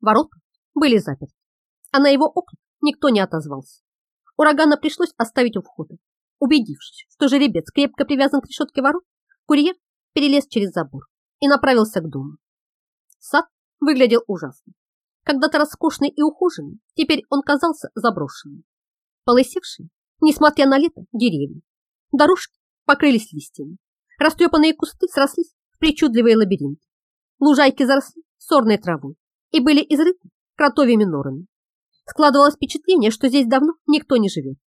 Ворота были заперты, а на его окна никто не отозвался. Урагана пришлось оставить у входа. Убедившись, что жеребец крепко привязан к решетке ворот, курьер перелез через забор и направился к дому. Сад выглядел ужасно. Когда-то роскошный и ухоженный, теперь он казался заброшенным. Полысевшие, несмотря на лето, деревья. Дорожки покрылись листьями. Растрепанные кусты срослись в причудливые лабиринты. Лужайки заросли сорной травой и были изрыты кротовыми норами. Складывалось впечатление, что здесь давно никто не живет.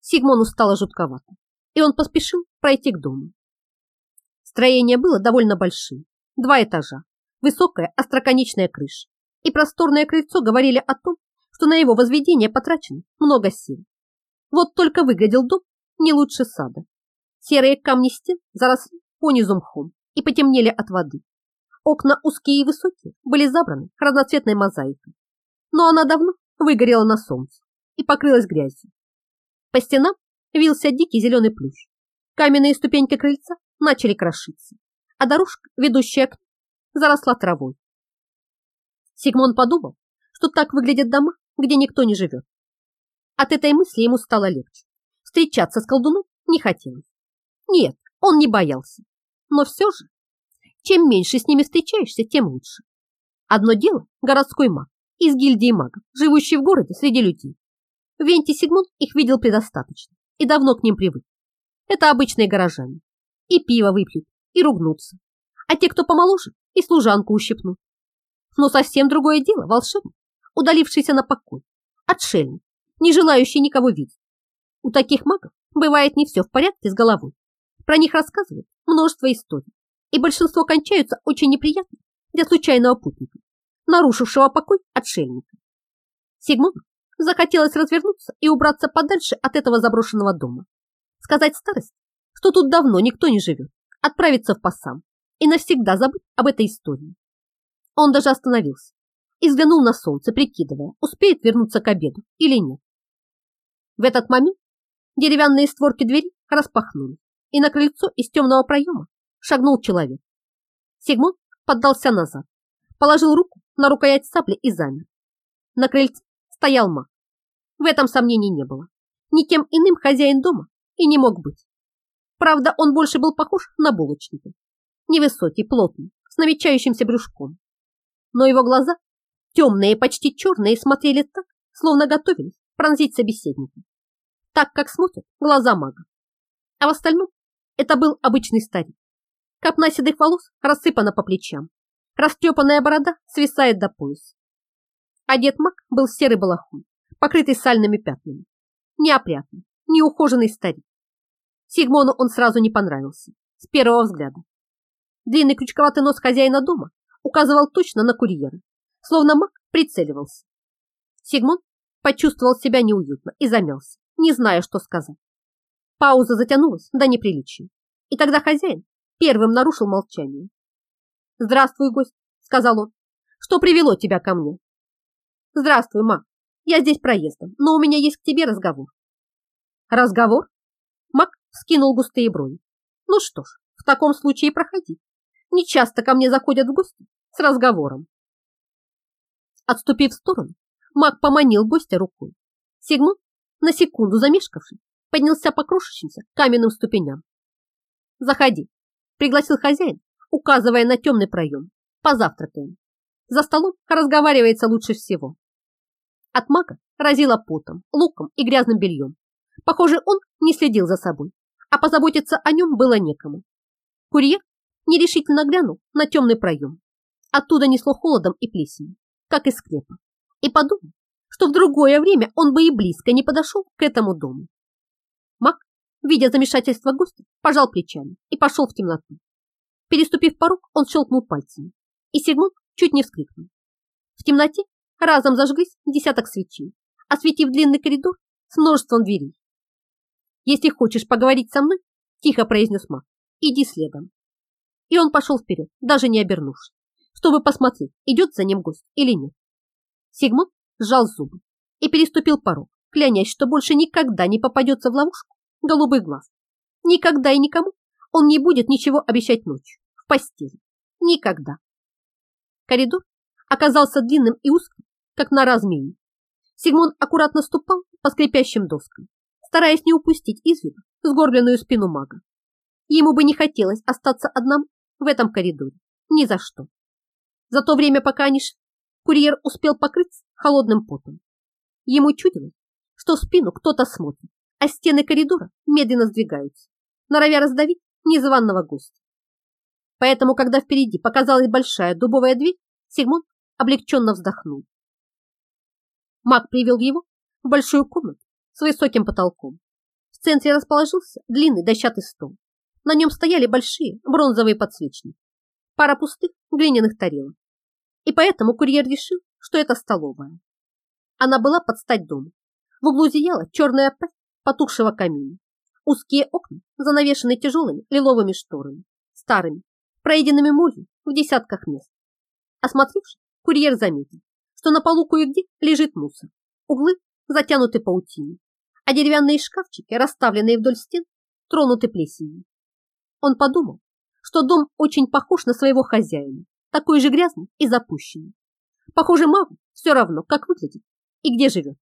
Сигмону стало жутковато, и он поспешил пройти к дому. Строение было довольно большим, два этажа, высокая остроконечная крыша и просторное крыльцо говорили о том, что на его возведение потрачено много сил. Вот только выглядел дом не лучше сада. Серые камни стен заросли понизу мхом и потемнели от воды. Окна узкие и высокие были забраны разноцветной мозаикой, но она давно выгорела на солнце и покрылась грязью. По стенам вился дикий зеленый плющ. Каменные ступеньки крыльца начали крошиться, а дорожка, ведущая к заросла травой. Сигмон подумал, что так выглядят дома, где никто не живет. От этой мысли ему стало легче. Встречаться с колдуном не хотелось. Нет, он не боялся. Но все же, чем меньше с ними встречаешься, тем лучше. Одно дело – городской маг, из гильдии магов, живущий в городе среди людей. Венти Сигмунд их видел предостаточно и давно к ним привык. Это обычные горожане. И пиво выпьют, и ругнутся. А те, кто помоложе, и служанку ущипнут. Но совсем другое дело волшебник, удалившийся на покой, отшельник, не желающий никого видеть. У таких магов бывает не все в порядке с головой. Про них рассказывают множество историй, и большинство кончаются очень неприятно для случайного путника нарушившего покой отшельника. Сигмунд захотелось развернуться и убраться подальше от этого заброшенного дома. Сказать старость, что тут давно никто не живет, отправиться в Пассам и навсегда забыть об этой истории. Он даже остановился и взглянул на солнце, прикидывая, успеет вернуться к обеду или нет. В этот момент деревянные створки двери распахнули, и на крыльцо из темного проема шагнул человек. Сигмунд поддался назад, положил руку на рукоять сабли и замер. На крыльце стоял маг. В этом сомнений не было. Никем иным хозяин дома и не мог быть. Правда, он больше был похож на булочника. Невысокий, плотный, с намечающимся брюшком. Но его глаза, темные, почти черные, смотрели так, словно готовились пронзить собеседника. Так, как смотрят глаза мага. А в остальном это был обычный старик. Копна седых волос рассыпана по плечам, Растрепанная борода свисает до пояса. Одет маг был серый балахон, покрытый сальными пятнами. Неопрятный, неухоженный старик. Сигмону он сразу не понравился, с первого взгляда. Длинный крючковатый нос хозяина дома указывал точно на курьера, словно маг прицеливался. Сигмон почувствовал себя неуютно и замялся, не зная, что сказать. Пауза затянулась до неприличия, и тогда хозяин первым нарушил молчание. «Здравствуй, гость», — сказал он. «Что привело тебя ко мне?» «Здравствуй, ма. Я здесь проездом, но у меня есть к тебе разговор». «Разговор?» Мак скинул густые брови. «Ну что ж, в таком случае проходи. Не часто ко мне заходят в гости с разговором». Отступив в сторону, Мак поманил гостя рукой. Сигмунд, на секунду замешкавший, поднялся по крошечимся каменным ступеням. «Заходи», — пригласил хозяин указывая на темный проем. Позавтракаем. За столом разговаривается лучше всего. От мага разило потом, луком и грязным бельем. Похоже, он не следил за собой, а позаботиться о нем было некому. Курьер нерешительно глянул на темный проем. Оттуда несло холодом и плесенью, как из склепа, и подумал, что в другое время он бы и близко не подошел к этому дому. Видя замешательство гостя, пожал плечами и пошел в темноту. Переступив порог, он щелкнул пальцами, и Сигмунд чуть не вскрикнул. В темноте разом зажглись десяток свечей, осветив длинный коридор с множеством дверей. «Если хочешь поговорить со мной, — тихо произнес маг, — иди следом». И он пошел вперед, даже не обернувшись, чтобы посмотреть, идет за ним гость или нет. Сигмунд сжал зубы и переступил порог, клянясь, что больше никогда не попадется в ловушку голубый глаз. Никогда и никому он не будет ничего обещать ночью в постели. Никогда. Коридор оказался длинным и узким, как нора змеи. Сигмон аккуратно ступал по скрипящим доскам, стараясь не упустить из виду сгорбленную спину мага. Ему бы не хотелось остаться одному в этом коридоре. Ни за что. За то время, пока они шли, курьер успел покрыться холодным потом. Ему чудилось, что в спину кто-то смотрит, а стены коридора медленно сдвигаются, норовя раздавить незваного гостя. Поэтому, когда впереди показалась большая дубовая дверь, Сигмон облегченно вздохнул. Маг привел его в большую комнату с высоким потолком. В центре расположился длинный дощатый стол. На нем стояли большие бронзовые подсвечники, пара пустых глиняных тарелок. И поэтому курьер решил, что это столовая. Она была под стать дому. В углу зияла черная пасть потухшего камина. Узкие окна занавешены тяжелыми лиловыми шторами, старыми, пройденными молью в десятках мест. Осмотревшись, курьер заметил, что на полу кое-где лежит мусор. Углы затянуты паутиной, а деревянные шкафчики, расставленные вдоль стен, тронуты плесенью. Он подумал, что дом очень похож на своего хозяина, такой же грязный и запущенный. Похоже, магу все равно, как выглядит и где живет.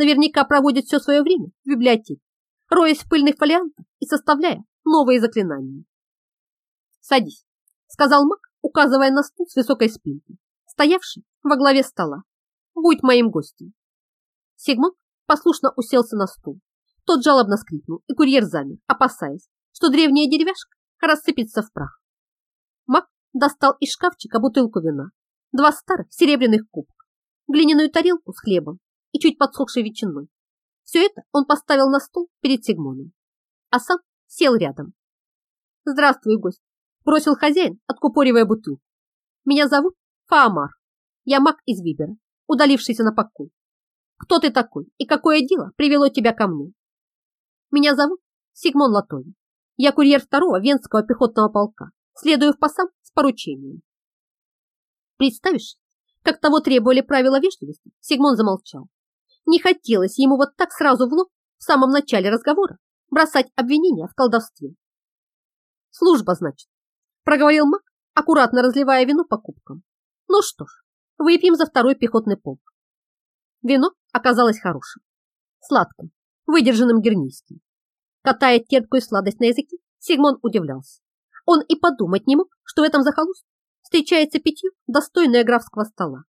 Наверняка проводит все свое время в библиотеке, роясь в пыльных фолиантах и составляя новые заклинания. «Садись», — сказал маг, указывая на стул с высокой спинкой, стоявший во главе стола. «Будь моим гостем». Сигмунд послушно уселся на стул. Тот жалобно скрипнул, и курьер замер, опасаясь, что древняя деревяшка рассыпется в прах. Маг достал из шкафчика бутылку вина, два старых серебряных кубка, глиняную тарелку с хлебом и чуть подсохшей ветчиной. Все это он поставил на стол перед Сигмоном, а сам сел рядом. «Здравствуй, гость!» – бросил хозяин, откупоривая бутылку. «Меня зовут Фаамар. Я маг из Вибера, удалившийся на покой. Кто ты такой и какое дело привело тебя ко мне?» «Меня зовут Сигмон Латони. Я курьер второго Венского пехотного полка, следую в пасам с поручением». Представишь, как того требовали правила вежливости, Сигмон замолчал. Не хотелось ему вот так сразу в лоб в самом начале разговора бросать обвинения в колдовстве. Служба, значит, проговорил маг, аккуратно разливая вино по кубкам. Ну что ж, выпьем за второй пехотный полк. Вино оказалось хорошим, сладким, выдержанным гернийским. Катая терпкую сладость на языке, Сигмон удивлялся. Он и подумать не мог, что в этом захолустье встречается питье, достойное графского стола.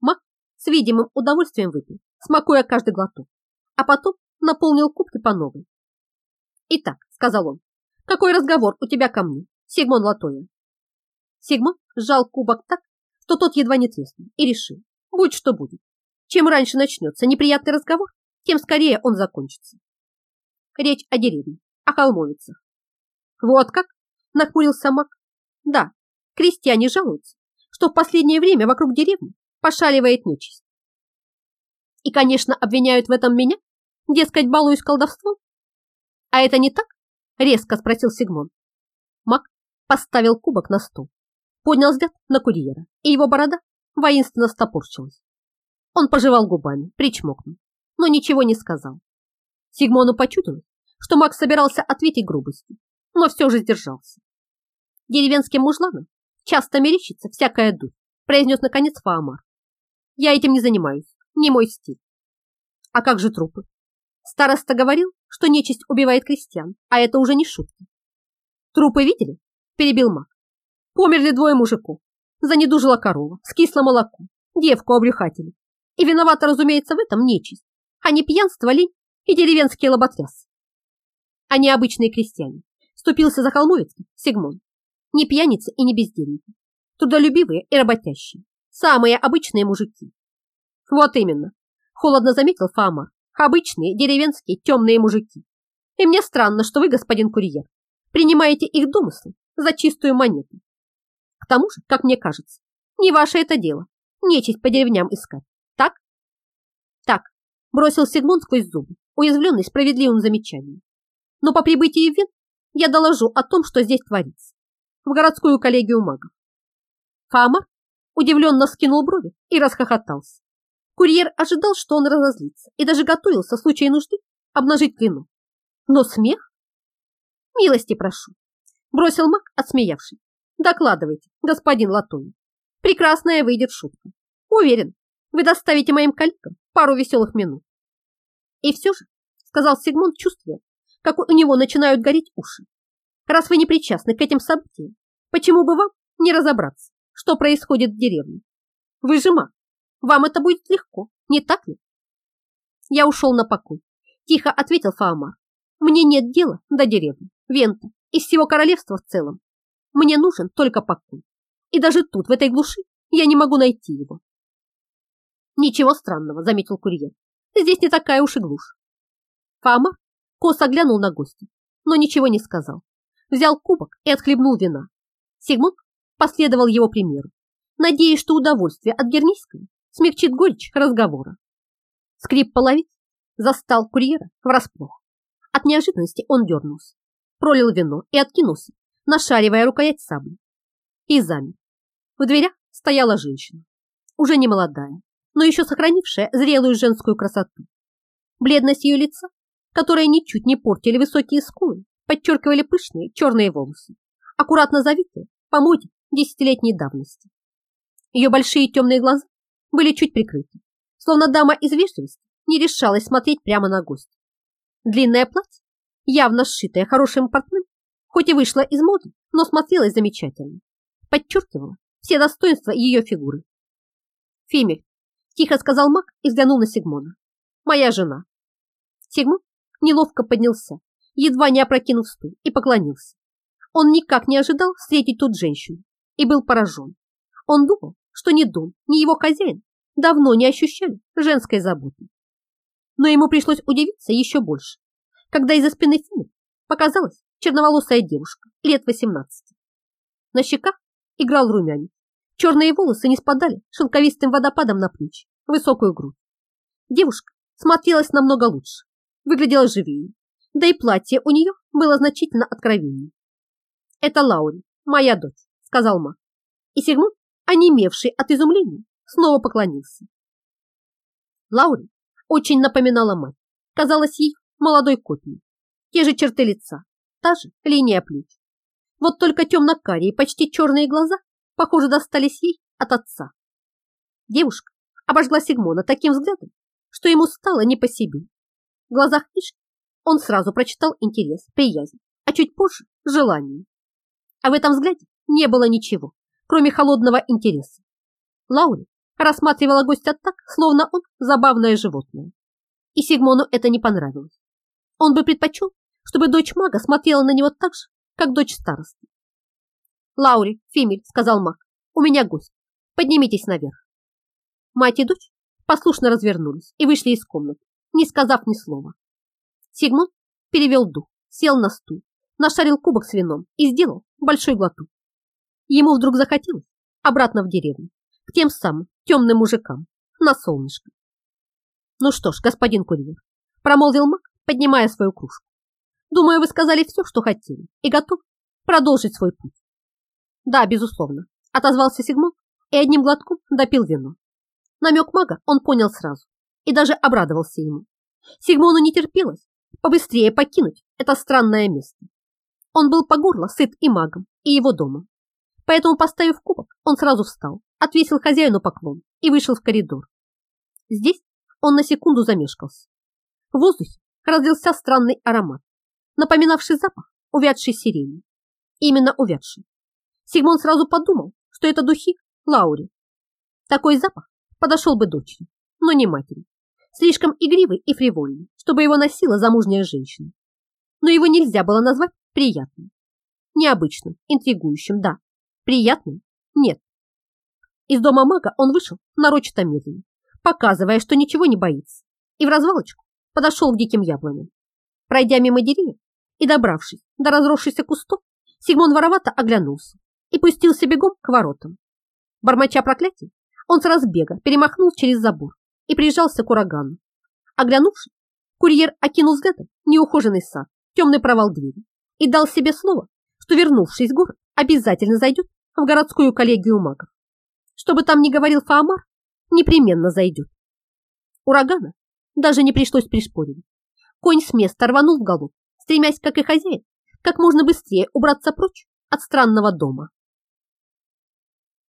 Маг с видимым удовольствием выпил, смакуя каждый глоток, а потом наполнил кубки по новой. «Итак», — сказал он, — «какой разговор у тебя ко мне, Сигмон Латоя?» Сигмон сжал кубок так, что тот едва не треснул, и решил, будь что будет. Чем раньше начнется неприятный разговор, тем скорее он закончится. Речь о деревне, о холмовицах. Вот как? Нахмурился маг. Да, крестьяне жалуются, что в последнее время вокруг деревни пошаливает нечисть. И, конечно, обвиняют в этом меня, дескать, балуюсь колдовством. А это не так? Резко спросил Сигмон. Мак поставил кубок на стол, поднял взгляд на курьера, и его борода воинственно стопорщилась. Он пожевал губами, причмокнул, но ничего не сказал. Сигмону почудилось, что Мак собирался ответить грубостью, но все же сдержался. Деревенским мужланам часто мерещится всякая дурь, произнес наконец Фаамар. Я этим не занимаюсь, не мой стиль. А как же трупы? Староста говорил, что нечисть убивает крестьян, а это уже не шутки. Трупы видели? Перебил маг. Померли двое мужиков. Занедужила корова, скисло молоко, девку обрюхатили. И виновата, разумеется, в этом нечисть, а не пьянство, лень и деревенские лоботрясы. Они обычные крестьяне. Ступился за холмовицкий Сигмон. Не пьяницы и не бездельники. Трудолюбивые и работящие. Самые обычные мужики. Вот именно. Холодно заметил Фама. Обычные деревенские темные мужики. И мне странно, что вы, господин курьер, принимаете их домыслы за чистую монету. К тому же, как мне кажется, не ваше это дело. Нечисть по деревням искать. Так? Так, бросил Сигмунд сквозь зубы, уязвленный справедливым замечанием. Но по прибытии в Вен я доложу о том, что здесь творится в городскую коллегию магов. Фама удивленно скинул брови и расхохотался. Курьер ожидал, что он разозлится, и даже готовился в случае нужды обнажить клину. Но смех? Милости прошу. Бросил маг, отсмеявший. Докладывайте, господин Латони. Прекрасная выйдет шутка. Уверен, вы доставите моим коллегам пару веселых минут. И все же, сказал Сигмунд, чувствуя, как у него начинают гореть уши. Раз вы не причастны к этим событиям, почему бы вам не разобраться, что происходит в деревне? Вы же маг, вам это будет легко, не так ли? Я ушел на покой, тихо ответил Фаомар. Мне нет дела до деревни, Вента и всего королевства в целом. Мне нужен только покой. И даже тут, в этой глуши, я не могу найти его. Ничего странного, заметил курьер. Здесь не такая уж и глушь. Фаомар косо глянул на гостя, но ничего не сказал. Взял кубок и отхлебнул вина. Сигмунд последовал его примеру, надеясь, что удовольствие от Гернийской смягчит горечь разговора. Скрип половиц застал курьера врасплох. От неожиданности он дернулся, пролил вино и откинулся, нашаривая рукоять сабли. И замер. В дверях стояла женщина, уже не молодая, но еще сохранившая зрелую женскую красоту. Бледность ее лица, которая ничуть не портили высокие скулы, подчеркивали пышные черные волосы, аккуратно завитые по моде десятилетней давности. Ее большие темные глаза были чуть прикрыты, словно дама из вежливости не решалась смотреть прямо на гостя. Длинное платье, явно сшитое хорошим портным, хоть и вышло из моды, но смотрелось замечательно, подчеркивало все достоинства ее фигуры. «Фимель», – тихо сказал маг и взглянул на Сигмона. «Моя жена». Сигмон неловко поднялся, едва не опрокинув стул, и поклонился. Он никак не ожидал встретить тут женщину и был поражен. Он думал, что ни дом, ни его хозяин давно не ощущали женской заботы. Но ему пришлось удивиться еще больше, когда из-за спины Фины показалась черноволосая девушка лет 18. На щеках играл румянец. Черные волосы не спадали шелковистым водопадом на плечи, высокую грудь. Девушка смотрелась намного лучше, выглядела живее, да и платье у нее было значительно откровеннее. «Это Лаури, моя дочь», — сказал Ма. И Сигмунд, онемевший от изумления, снова поклонился. Лаури очень напоминала мать, казалась ей молодой копией. Те же черты лица, та же линия плеч. Вот только темно-карие, почти черные глаза, похоже, достались ей от отца. Девушка обожгла Сигмона таким взглядом, что ему стало не по себе. В глазах Ишки он сразу прочитал интерес, приязнь, а чуть позже – желание. А в этом взгляде не было ничего, кроме холодного интереса. Лаури рассматривала гостя так, словно он забавное животное. И Сигмону это не понравилось. Он бы предпочел, чтобы дочь мага смотрела на него так же, как дочь старосты. «Лаури, Фимель», — сказал маг, — «у меня гость. Поднимитесь наверх». Мать и дочь послушно развернулись и вышли из комнаты, не сказав ни слова. Сигмунд перевел дух, сел на стул, нашарил кубок с вином и сделал большой глоток. Ему вдруг захотелось обратно в деревню, к тем самым темным мужикам, на солнышко. Ну что ж, господин курьер, промолвил маг, поднимая свою кружку. Думаю, вы сказали все, что хотели, и готов продолжить свой путь. Да, безусловно, отозвался Сигмунд и одним глотком допил вино. Намек мага он понял сразу и даже обрадовался ему. Сигмону не терпелось побыстрее покинуть это странное место. Он был по горло сыт и магом, и его домом. Поэтому, поставив кубок, он сразу встал, отвесил хозяину поклон и вышел в коридор. Здесь он на секунду замешкался. В воздухе разлился странный аромат, напоминавший запах увядшей сирени. Именно увядший. Сигмон сразу подумал, что это духи Лаури. Такой запах подошел бы дочери, но не матери. Слишком игривый и фривольный, чтобы его носила замужняя женщина. Но его нельзя было назвать приятным. Необычным, интригующим, да. Приятным? Нет. Из дома мага он вышел нарочито медленно, показывая, что ничего не боится, и в развалочку подошел к диким яблоням. Пройдя мимо деревьев и добравшись до разросшихся кустов, Сигмон воровато оглянулся и пустился бегом к воротам. Бормоча проклятий, он с разбега перемахнул через забор и прижался к урагану. Оглянувшись, курьер окинул взглядом неухоженный сад, темный провал двери и дал себе слово, что, вернувшись в город, обязательно зайдет в городскую коллегию магов. Что бы там ни говорил Фаомар, непременно зайдет. Урагана даже не пришлось пришпоривать. Конь с места рванул в голову, стремясь, как и хозяин, как можно быстрее убраться прочь от странного дома.